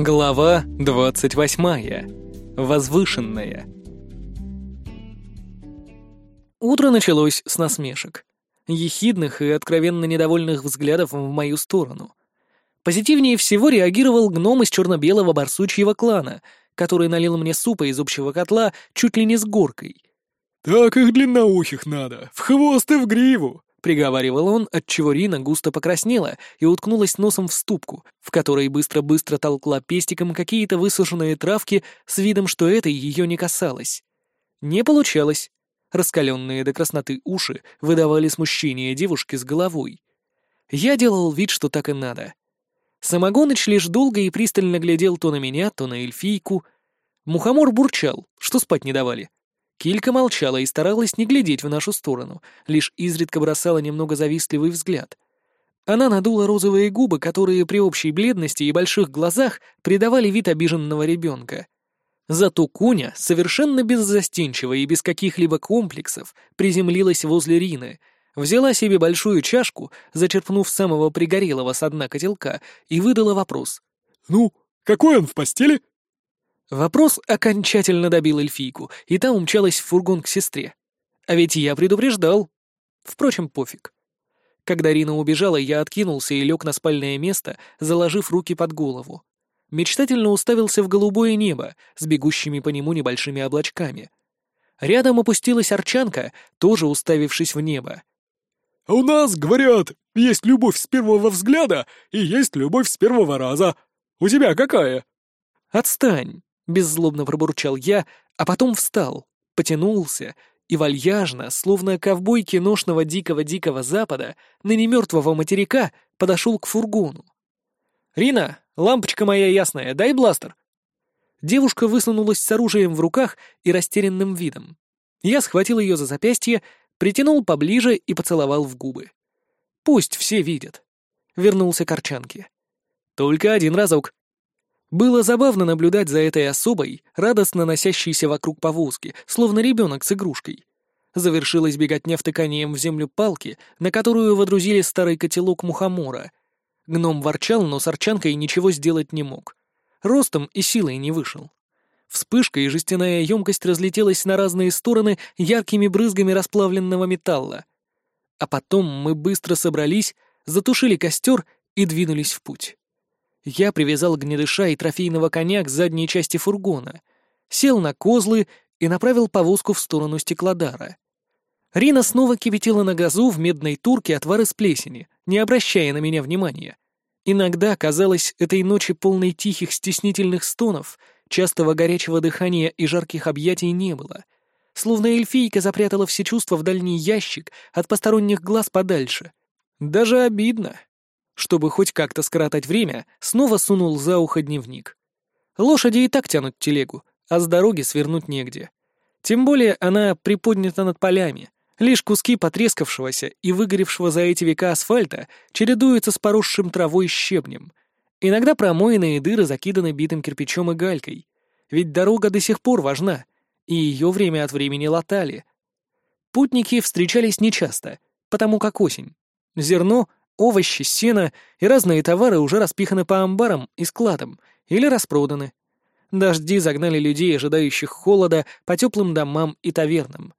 Глава 28. Возвышенная. Утро началось с насмешек. Ехидных и откровенно недовольных взглядов в мою сторону. Позитивнее всего реагировал гном из черно-белого барсучьего клана, который налил мне супа из общего котла чуть ли не с горкой. «Так их длинноухих надо, в хвост и в гриву!» — приговаривал он, отчего Рина густо покраснела и уткнулась носом в ступку, в которой быстро-быстро толкла пестиком какие-то высушенные травки с видом, что это ее не касалось. Не получалось. Раскаленные до красноты уши выдавали смущение девушки с головой. Я делал вид, что так и надо. Самогоныч лишь долго и пристально глядел то на меня, то на эльфийку. Мухомор бурчал, что спать не давали. Килька молчала и старалась не глядеть в нашу сторону, лишь изредка бросала немного завистливый взгляд. Она надула розовые губы, которые при общей бледности и больших глазах придавали вид обиженного ребенка. Зато Куня, совершенно беззастенчиво и без каких-либо комплексов, приземлилась возле Рины, взяла себе большую чашку, зачерпнув самого пригорелого с дна котелка, и выдала вопрос. «Ну, какой он в постели?» Вопрос окончательно добил эльфийку, и та умчалась в фургон к сестре. А ведь я предупреждал. Впрочем, пофиг. Когда Рина убежала, я откинулся и лег на спальное место, заложив руки под голову. Мечтательно уставился в голубое небо с бегущими по нему небольшими облачками. Рядом опустилась арчанка, тоже уставившись в небо. «А у нас, говорят, есть любовь с первого взгляда и есть любовь с первого раза. У тебя какая?» «Отстань!» Беззлобно пробурчал я, а потом встал, потянулся и вальяжно, словно ковбой киношного дикого-дикого запада, на немертвого материка подошел к фургону. «Рина, лампочка моя ясная, дай бластер!» Девушка высунулась с оружием в руках и растерянным видом. Я схватил ее за запястье, притянул поближе и поцеловал в губы. «Пусть все видят». Вернулся к Арчанке. «Только один разок. Было забавно наблюдать за этой особой, радостно носящейся вокруг повозки, словно ребенок с игрушкой. Завершилась беготня втыканием в землю палки, на которую водрузили старый котелок мухомора. Гном ворчал, но с арчанкой ничего сделать не мог. Ростом и силой не вышел. Вспышка и жестяная емкость разлетелась на разные стороны яркими брызгами расплавленного металла. А потом мы быстро собрались, затушили костер и двинулись в путь. Я привязал гнедыша и трофейного коня к задней части фургона, сел на козлы и направил повозку в сторону стеклодара. Рина снова кипятила на газу в медной турке отвар из плесени, не обращая на меня внимания. Иногда, казалось, этой ночи полной тихих стеснительных стонов, частого горячего дыхания и жарких объятий не было. Словно эльфийка запрятала все чувства в дальний ящик, от посторонних глаз подальше. Даже обидно. Чтобы хоть как-то скоротать время, снова сунул за ухо дневник. Лошади и так тянут телегу, а с дороги свернуть негде. Тем более она приподнята над полями. Лишь куски потрескавшегося и выгоревшего за эти века асфальта чередуются с поросшим травой щебнем. Иногда промоенные дыры закиданы битым кирпичом и галькой. Ведь дорога до сих пор важна, и ее время от времени латали. Путники встречались нечасто, потому как осень. Зерно Овощи, сено и разные товары уже распиханы по амбарам и складам или распроданы. Дожди загнали людей, ожидающих холода, по теплым домам и тавернам.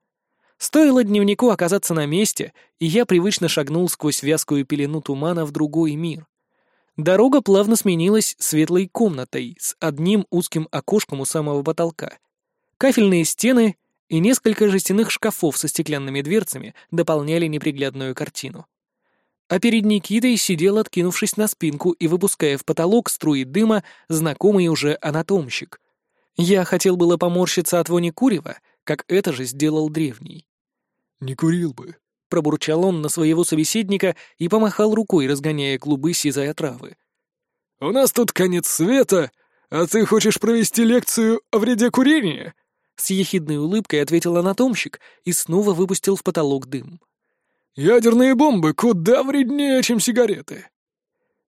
Стоило дневнику оказаться на месте, и я привычно шагнул сквозь вязкую пелену тумана в другой мир. Дорога плавно сменилась светлой комнатой с одним узким окошком у самого потолка. Кафельные стены и несколько жестяных шкафов со стеклянными дверцами дополняли неприглядную картину а перед Никитой сидел, откинувшись на спинку и выпуская в потолок струи дыма, знакомый уже анатомщик. Я хотел было поморщиться от вони курева, как это же сделал древний. «Не курил бы», — пробурчал он на своего собеседника и помахал рукой, разгоняя клубы сизой отравы. «У нас тут конец света, а ты хочешь провести лекцию о вреде курения?» С ехидной улыбкой ответил анатомщик и снова выпустил в потолок дым. Ядерные бомбы куда вреднее, чем сигареты.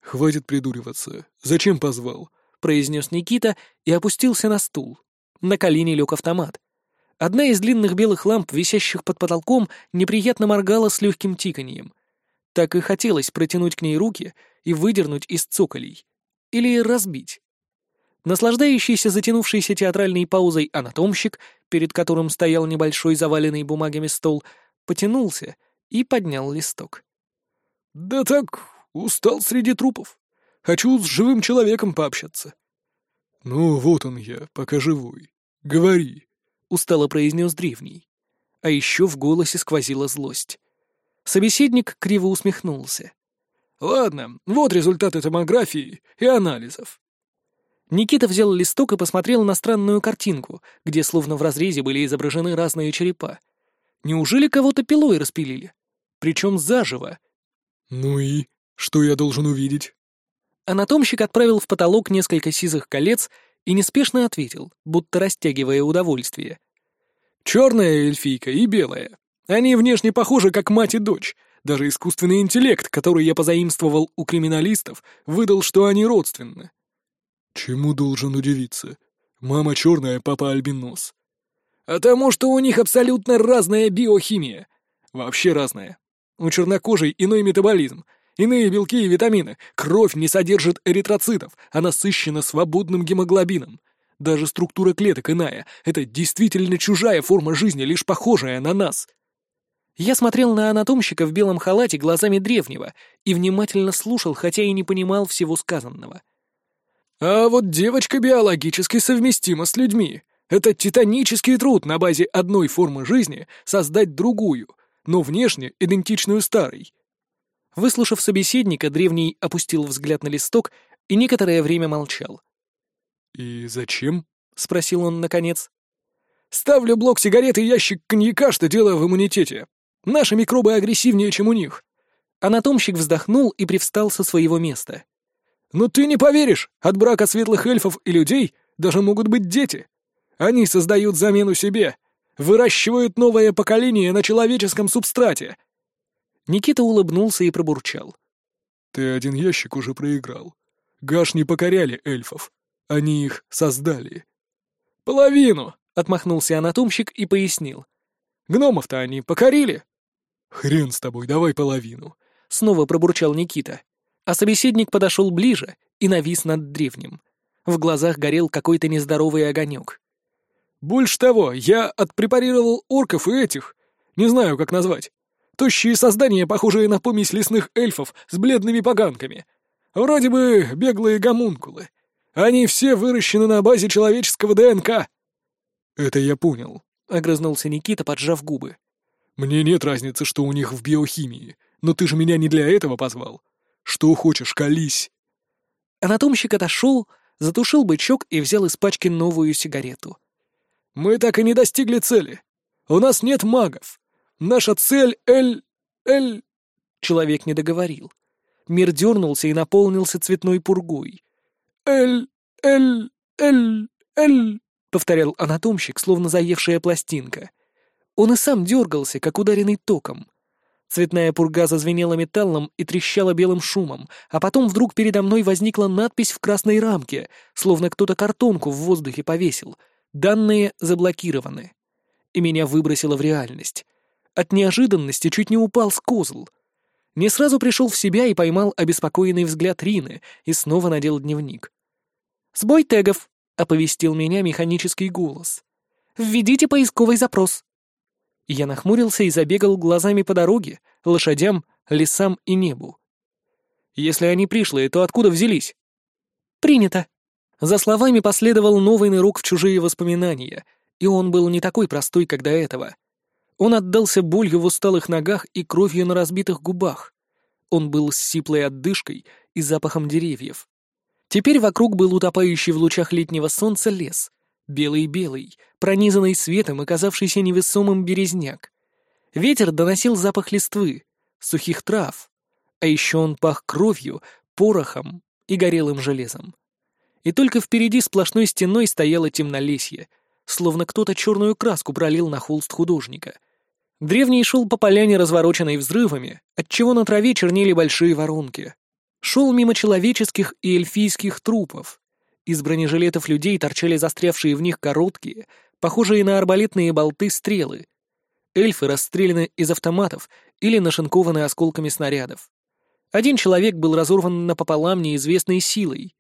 Хватит придуриваться. Зачем позвал? произнес Никита и опустился на стул. На колени лег автомат. Одна из длинных белых ламп, висящих под потолком, неприятно моргала с легким тиканьем. Так и хотелось протянуть к ней руки и выдернуть из цоколей. Или разбить. Наслаждающийся затянувшейся театральной паузой анатомщик, перед которым стоял небольшой заваленный бумагами стол, потянулся и поднял листок. «Да так, устал среди трупов. Хочу с живым человеком пообщаться». «Ну, вот он я, пока живой. Говори», — устало произнес древний. А еще в голосе сквозила злость. Собеседник криво усмехнулся. «Ладно, вот результаты томографии и анализов. Никита взял листок и посмотрел на странную картинку, где словно в разрезе были изображены разные черепа. Неужели кого-то пилой распилили? Причем заживо. «Ну и? Что я должен увидеть?» Анатомщик отправил в потолок несколько сизых колец и неспешно ответил, будто растягивая удовольствие. «Черная эльфийка и белая. Они внешне похожи, как мать и дочь. Даже искусственный интеллект, который я позаимствовал у криминалистов, выдал, что они родственны. «Чему должен удивиться? Мама черная, папа альбинос». «А тому, что у них абсолютно разная биохимия. Вообще разная. У чернокожей иной метаболизм, иные белки и витамины. Кровь не содержит эритроцитов, а насыщена свободным гемоглобином. Даже структура клеток иная. Это действительно чужая форма жизни, лишь похожая на нас». Я смотрел на анатомщика в белом халате глазами древнего и внимательно слушал, хотя и не понимал всего сказанного. А вот девочка биологически совместима с людьми. Это титанический труд на базе одной формы жизни создать другую, но внешне идентичную старой. Выслушав собеседника, древний опустил взгляд на листок и некоторое время молчал. «И зачем?» — спросил он наконец. «Ставлю блок сигарет и ящик коньяка, что дело в иммунитете. Наши микробы агрессивнее, чем у них». Анатомщик вздохнул и привстал со своего места. Но ты не поверишь, от брака светлых эльфов и людей даже могут быть дети. Они создают замену себе, выращивают новое поколение на человеческом субстрате. Никита улыбнулся и пробурчал. Ты один ящик уже проиграл. Гаш не покоряли эльфов. Они их создали. Половину, отмахнулся анатомщик и пояснил. Гномов-то они покорили. Хрен с тобой, давай половину. Снова пробурчал Никита а собеседник подошел ближе и навис над древним. В глазах горел какой-то нездоровый огонек. «Больше того, я отпрепарировал орков и этих, не знаю, как назвать. Тощие создания, похожие на помесь лесных эльфов с бледными поганками. Вроде бы беглые гомункулы. Они все выращены на базе человеческого ДНК». «Это я понял», — огрызнулся Никита, поджав губы. «Мне нет разницы, что у них в биохимии, но ты же меня не для этого позвал. Что хочешь, колись!» Анатомщик отошел, затушил бычок и взял из пачки новую сигарету. «Мы так и не достигли цели. У нас нет магов. Наша цель — Эль... Эль...» Человек не договорил. Мир дернулся и наполнился цветной пургой. «Эль... Эль... Эль... Эль...» — повторял анатомщик, словно заевшая пластинка. Он и сам дергался, как ударенный током. Цветная пурга зазвенела металлом и трещала белым шумом, а потом вдруг передо мной возникла надпись в красной рамке, словно кто-то картонку в воздухе повесил. Данные заблокированы. И меня выбросило в реальность. От неожиданности чуть не упал с козл. Не сразу пришел в себя и поймал обеспокоенный взгляд Рины и снова надел дневник. «Сбой тегов», — оповестил меня механический голос. «Введите поисковый запрос». Я нахмурился и забегал глазами по дороге, лошадям, лесам и небу. Если они пришлые, то откуда взялись? Принято. За словами последовал новый нырок в чужие воспоминания, и он был не такой простой, как до этого. Он отдался болью в усталых ногах и кровью на разбитых губах. Он был с сиплой отдышкой и запахом деревьев. Теперь вокруг был утопающий в лучах летнего солнца лес, белый-белый, пронизанный светом и казавшийся невесомым березняк. Ветер доносил запах листвы, сухих трав, а еще он пах кровью, порохом и горелым железом. И только впереди сплошной стеной стояло темнолесье, словно кто-то черную краску пролил на холст художника. Древний шел по поляне, развороченной взрывами, отчего на траве чернели большие воронки. Шел мимо человеческих и эльфийских трупов, из бронежилетов людей торчали застрявшие в них короткие, похожие на арбалетные болты стрелы. Эльфы расстреляны из автоматов или нашинкованы осколками снарядов. Один человек был разорван напополам неизвестной силой.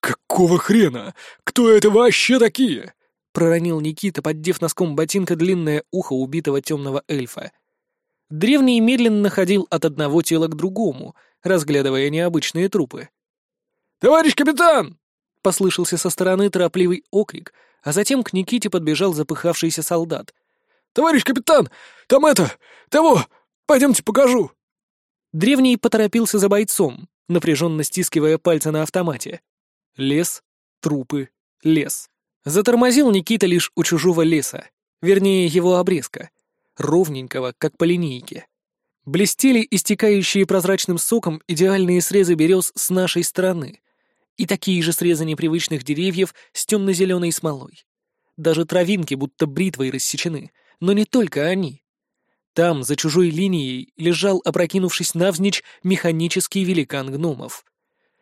«Какого хрена? Кто это вообще такие?» — проронил Никита, поддев носком ботинка длинное ухо убитого темного эльфа. Древний медленно ходил от одного тела к другому, разглядывая необычные трупы. «Товарищ капитан!» — послышался со стороны торопливый окрик, а затем к Никите подбежал запыхавшийся солдат. «Товарищ капитан! Там это... того! Пойдемте покажу!» Древний поторопился за бойцом, напряженно стискивая пальцы на автомате. Лес, трупы, лес. Затормозил Никита лишь у чужого леса, вернее, его обрезка, ровненького, как по линейке. Блестели истекающие прозрачным соком идеальные срезы берез с нашей стороны и такие же срезы непривычных деревьев с темно-зеленой смолой. Даже травинки будто бритвой рассечены, но не только они. Там, за чужой линией, лежал, опрокинувшись навзничь, механический великан гномов.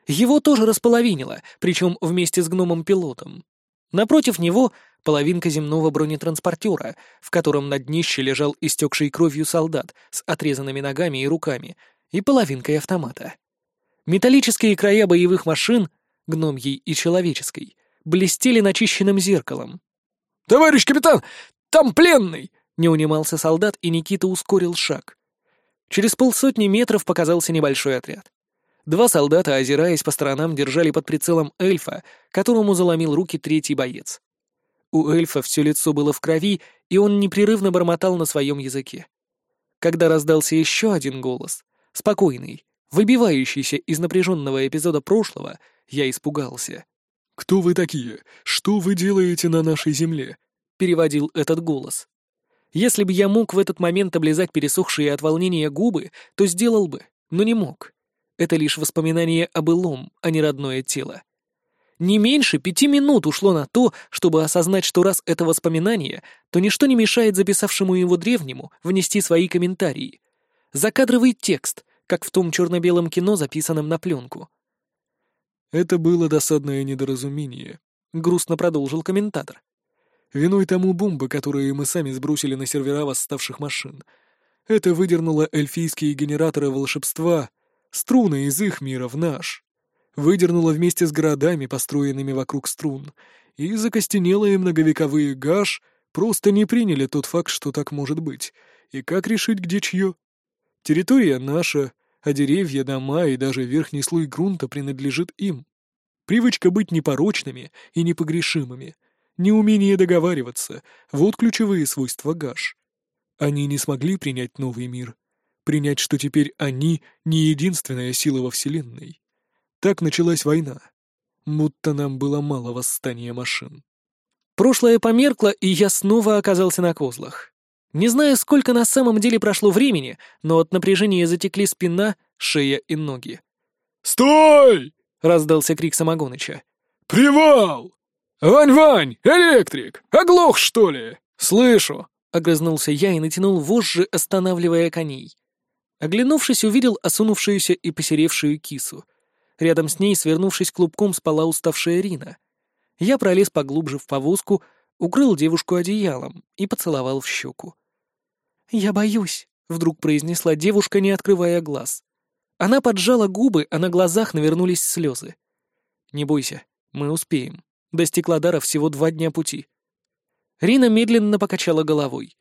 Его тоже располовинило, причем вместе с гномом-пилотом. Напротив него половинка земного бронетранспортера, в котором на днище лежал истекший кровью солдат с отрезанными ногами и руками, и половинкой автомата. Металлические края боевых машин, гномьей и человеческой, блестели начищенным зеркалом. «Товарищ капитан, там пленный!» Не унимался солдат, и Никита ускорил шаг. Через полсотни метров показался небольшой отряд. Два солдата, озираясь по сторонам, держали под прицелом эльфа, которому заломил руки третий боец. У эльфа все лицо было в крови, и он непрерывно бормотал на своем языке. Когда раздался еще один голос, спокойный, выбивающийся из напряженного эпизода прошлого, я испугался. «Кто вы такие? Что вы делаете на нашей земле?» — переводил этот голос. Если бы я мог в этот момент облизать пересохшие от волнения губы, то сделал бы, но не мог. Это лишь воспоминание о былом, а не родное тело. Не меньше пяти минут ушло на то, чтобы осознать, что раз это воспоминание, то ничто не мешает записавшему его древнему внести свои комментарии. Закадровый текст, как в том черно-белом кино, записанном на пленку. «Это было досадное недоразумение», — грустно продолжил комментатор. Виной тому бомбы, которые мы сами сбросили на сервера восставших машин. Это выдернуло эльфийские генераторы волшебства, струны из их мира в наш. Выдернуло вместе с городами, построенными вокруг струн, и закостенелые многовековые гаш просто не приняли тот факт, что так может быть. И как решить, где чье? Территория наша, а деревья, дома и даже верхний слой грунта принадлежит им. Привычка быть непорочными и непогрешимыми — неумение договариваться — вот ключевые свойства Гаш. Они не смогли принять новый мир, принять, что теперь они не единственная сила во Вселенной. Так началась война. Будто нам было мало восстания машин. Прошлое померкло, и я снова оказался на козлах. Не знаю, сколько на самом деле прошло времени, но от напряжения затекли спина, шея и ноги. «Стой!» — раздался крик Самогоныча. «Привал!» «Вань-Вань! Электрик! Оглох, что ли?» «Слышу!» — огрызнулся я и натянул вожжи, останавливая коней. Оглянувшись, увидел осунувшуюся и посеревшую кису. Рядом с ней, свернувшись клубком, спала уставшая Рина. Я пролез поглубже в повозку, укрыл девушку одеялом и поцеловал в щеку. «Я боюсь», — вдруг произнесла девушка, не открывая глаз. Она поджала губы, а на глазах навернулись слезы. «Не бойся, мы успеем». До Стеклодара всего два дня пути. Рина медленно покачала головой.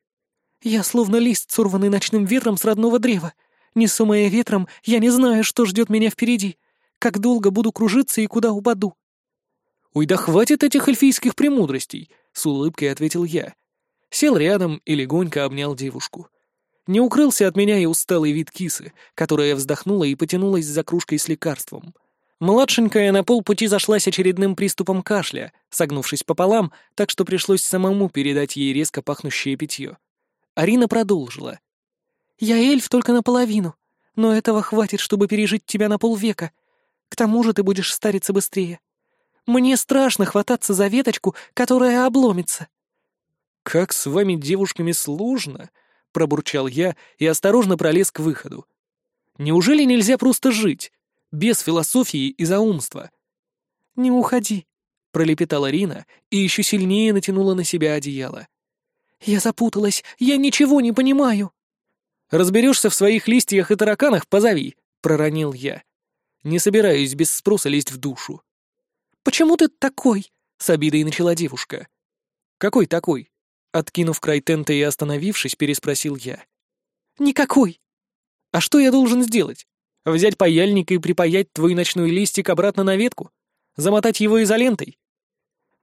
«Я словно лист, сорванный ночным ветром с родного древа. Несомая ветром, я не знаю, что ждет меня впереди. Как долго буду кружиться и куда упаду». «Ой, да хватит этих эльфийских премудростей!» — с улыбкой ответил я. Сел рядом и легонько обнял девушку. Не укрылся от меня и усталый вид кисы, которая вздохнула и потянулась за кружкой с лекарством — Младшенькая на полпути зашлась очередным приступом кашля, согнувшись пополам, так что пришлось самому передать ей резко пахнущее питье. Арина продолжила. «Я эльф только наполовину, но этого хватит, чтобы пережить тебя на полвека. К тому же ты будешь стариться быстрее. Мне страшно хвататься за веточку, которая обломится». «Как с вами, девушками, сложно!» — пробурчал я и осторожно пролез к выходу. «Неужели нельзя просто жить?» без философии и заумства. «Не уходи», — пролепетала Рина и еще сильнее натянула на себя одеяло. «Я запуталась, я ничего не понимаю». «Разберешься в своих листьях и тараканах, позови», — проронил я. «Не собираюсь без спроса лезть в душу». «Почему ты такой?» — с обидой начала девушка. «Какой такой?» Откинув край тента и остановившись, переспросил я. «Никакой». «А что я должен сделать? Взять паяльник и припаять твой ночной листик обратно на ветку? Замотать его изолентой?»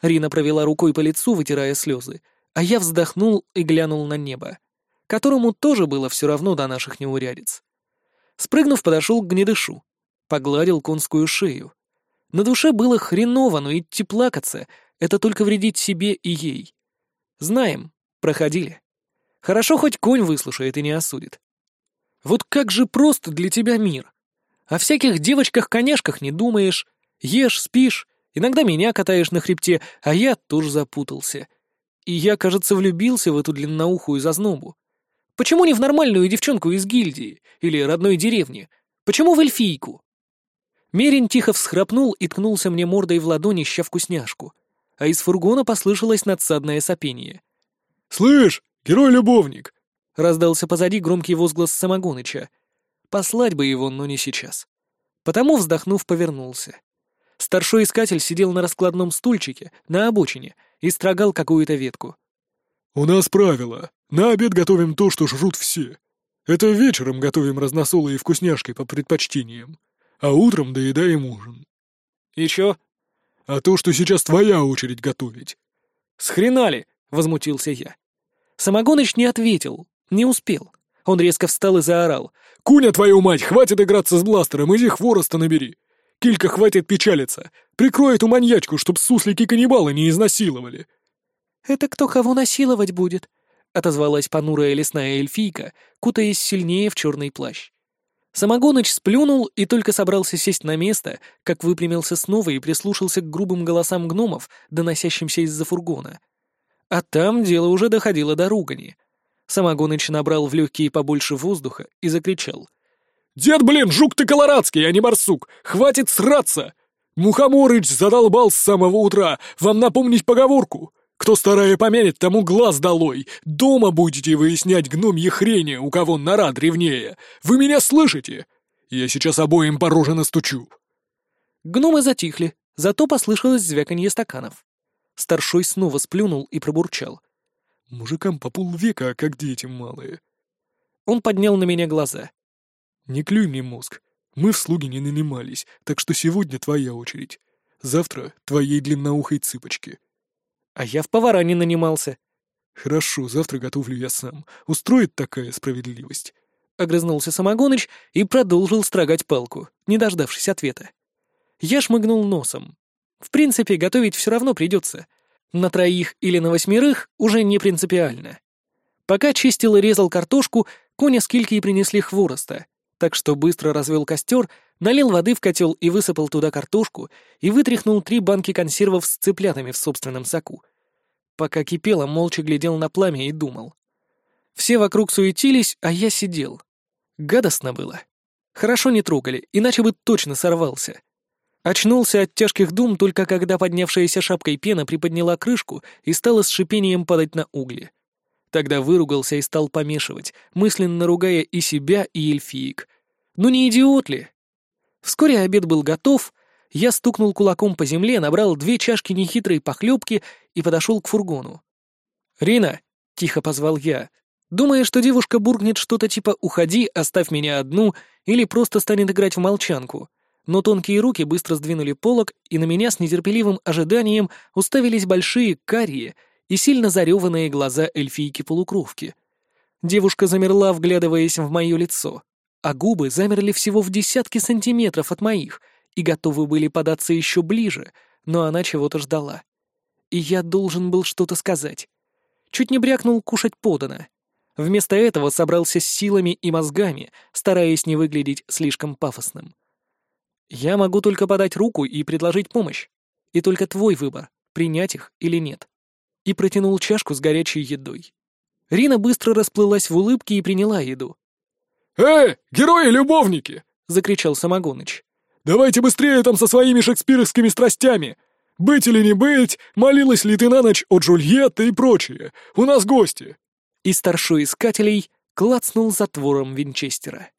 Рина провела рукой по лицу, вытирая слезы, а я вздохнул и глянул на небо, которому тоже было все равно до наших неурядиц. Спрыгнув, подошел к гнедышу, погладил конскую шею. На душе было хреново, но идти плакаться — это только вредить себе и ей. Знаем, проходили. Хорошо, хоть конь выслушает и не осудит. Вот как же просто для тебя мир. О всяких девочках-коняшках не думаешь, ешь, спишь, иногда меня катаешь на хребте, а я тоже запутался. И я, кажется, влюбился в эту длинноухую зазнобу. Почему не в нормальную девчонку из гильдии или родной деревни? Почему в эльфийку? Мерин тихо всхрапнул и ткнулся мне мордой в ладони, ща вкусняшку. А из фургона послышалось надсадное сопение. «Слышь, герой-любовник!» — раздался позади громкий возглас Самогоныча. Послать бы его, но не сейчас. Потому, вздохнув, повернулся. Старший искатель сидел на раскладном стульчике, на обочине, и строгал какую-то ветку. «У нас правило. На обед готовим то, что жрут все. Это вечером готовим разносолы и вкусняшки по предпочтениям а утром доедаем ужин. И чё? А то, что сейчас твоя очередь готовить. С хрена ли? возмутился я. Самогоныч не ответил, не успел. Он резко встал и заорал. «Куня, твою мать, хватит играться с бластером, иди хвороста набери. Килька хватит печалиться. Прикрой эту маньячку, чтоб суслики-каннибалы не изнасиловали». «Это кто кого насиловать будет?» — отозвалась понурая лесная эльфийка, кутаясь сильнее в черный плащ. Самогоныч сплюнул и только собрался сесть на место, как выпрямился снова и прислушался к грубым голосам гномов, доносящимся из-за фургона. А там дело уже доходило до ругани. Самогоныч набрал в легкие побольше воздуха и закричал. «Дед, блин, жук ты колорадский, а не барсук! Хватит сраться! Мухоморыч задолбал с самого утра, вам напомнить поговорку!» Кто старая помянет, тому глаз долой. Дома будете выяснять гномье хрени, у кого нора древнее. Вы меня слышите? Я сейчас обоим по роже настучу». Гномы затихли, зато послышалось звяканье стаканов. Старшой снова сплюнул и пробурчал. «Мужикам по полвека, как дети малые». Он поднял на меня глаза. «Не клюй мне мозг. Мы в слуги не нанимались, так что сегодня твоя очередь. Завтра твоей длинноухой цыпочки». А я в повара не нанимался. Хорошо, завтра готовлю я сам. Устроит такая справедливость. Огрызнулся Самогоныч и продолжил строгать палку, не дождавшись ответа. Я шмыгнул носом. В принципе, готовить все равно придется. На троих или на восьмерых уже не принципиально. Пока чистил и резал картошку, коня с килькой принесли хвороста, так что быстро развел костер, налил воды в котел и высыпал туда картошку и вытряхнул три банки консервов с цыплятами в собственном соку. Пока кипело, молча глядел на пламя и думал. Все вокруг суетились, а я сидел. Гадостно было. Хорошо не трогали, иначе бы точно сорвался. Очнулся от тяжких дум только когда поднявшаяся шапкой пена приподняла крышку и стала с шипением падать на угли. Тогда выругался и стал помешивать, мысленно ругая и себя, и эльфиек. Ну не идиот ли? Вскоре обед был готов, я стукнул кулаком по земле, набрал две чашки нехитрой похлебки и подошел к фургону. «Рина!» — тихо позвал я, думая, что девушка буркнет что-то типа «Уходи, оставь меня одну» или просто станет играть в молчанку. Но тонкие руки быстро сдвинули полок, и на меня с нетерпеливым ожиданием уставились большие, карие, и сильно зареванные глаза эльфийки-полукровки. Девушка замерла, вглядываясь в мое лицо, а губы замерли всего в десятки сантиметров от моих и готовы были податься еще ближе, но она чего-то ждала. И я должен был что-то сказать. Чуть не брякнул кушать подано. Вместо этого собрался с силами и мозгами, стараясь не выглядеть слишком пафосным. Я могу только подать руку и предложить помощь. И только твой выбор, принять их или нет и протянул чашку с горячей едой. Рина быстро расплылась в улыбке и приняла еду. «Эй, герои-любовники!» — закричал Самогоныч. «Давайте быстрее там со своими шекспировскими страстями! Быть или не быть, молилась ли ты на ночь о Джульетте и прочее? У нас гости!» И старшой искателей клацнул затвором Винчестера.